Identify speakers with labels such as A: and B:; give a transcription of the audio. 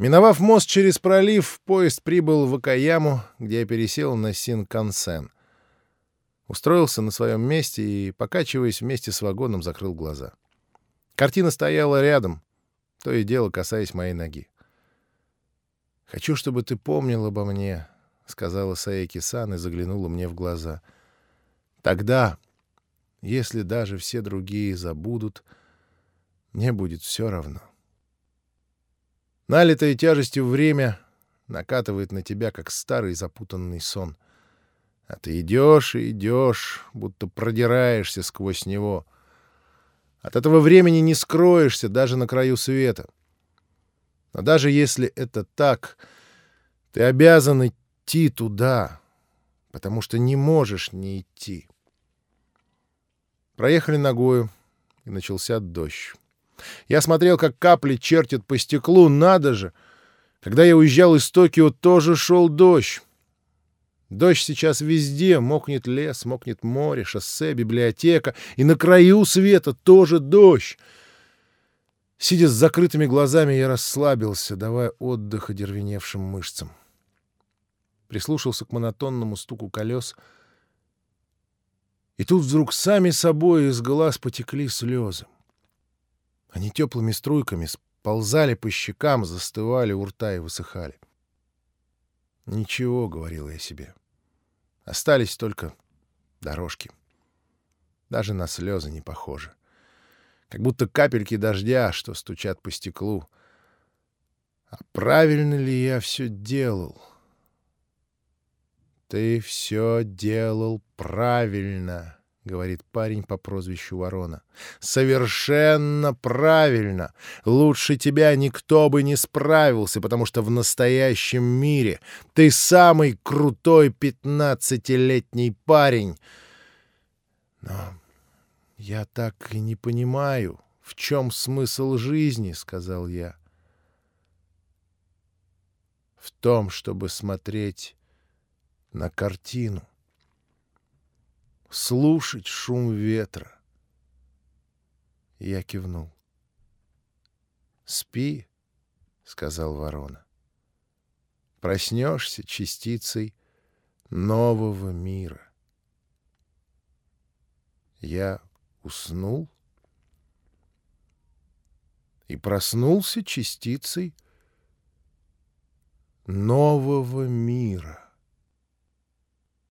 A: Миновав мост через пролив, поезд прибыл в Акаяму, где я пересел на Синкансен. Устроился на своем месте и, покачиваясь вместе с вагоном, закрыл глаза. Картина стояла рядом, то и дело касаясь моей ноги. «Хочу, чтобы ты помнил обо мне», — сказала Саеки-сан и заглянула мне в глаза. «Тогда, если даже все другие забудут, мне будет все равно». Налитое тяжестью время накатывает на тебя, как старый запутанный сон. А ты идешь и идешь, будто продираешься сквозь него. От этого времени не скроешься даже на краю света. — но даже если это так, ты обязан идти туда, потому что не можешь не идти. Проехали ногою, и начался дождь. Я смотрел, как капли чертят по стеклу, надо же! Когда я уезжал из Токио, тоже шел дождь. Дождь сейчас везде, мокнет лес, мокнет море, шоссе, библиотека, и на краю света тоже дождь. Сидя с закрытыми глазами, я расслабился, давая отдых одервеневшим мышцам. Прислушался к монотонному стуку колес. И тут вдруг сами собой из глаз потекли слезы. Они теплыми струйками сползали по щекам, застывали у рта и высыхали. «Ничего», — говорил я себе. «Остались только дорожки. Даже на слезы не похоже как будто капельки дождя, что стучат по стеклу. А правильно ли я все делал? «Ты все делал правильно», — говорит парень по прозвищу Ворона. «Совершенно правильно. Лучше тебя никто бы не справился, потому что в настоящем мире ты самый крутой пятнадцатилетний парень». Но «Я так и не понимаю, в чем смысл жизни», — сказал я. «В том, чтобы смотреть на картину, слушать шум ветра». Я кивнул. «Спи», — сказал ворона. «Проснешься частицей нового мира». Я уснул и проснулся частицей нового мира.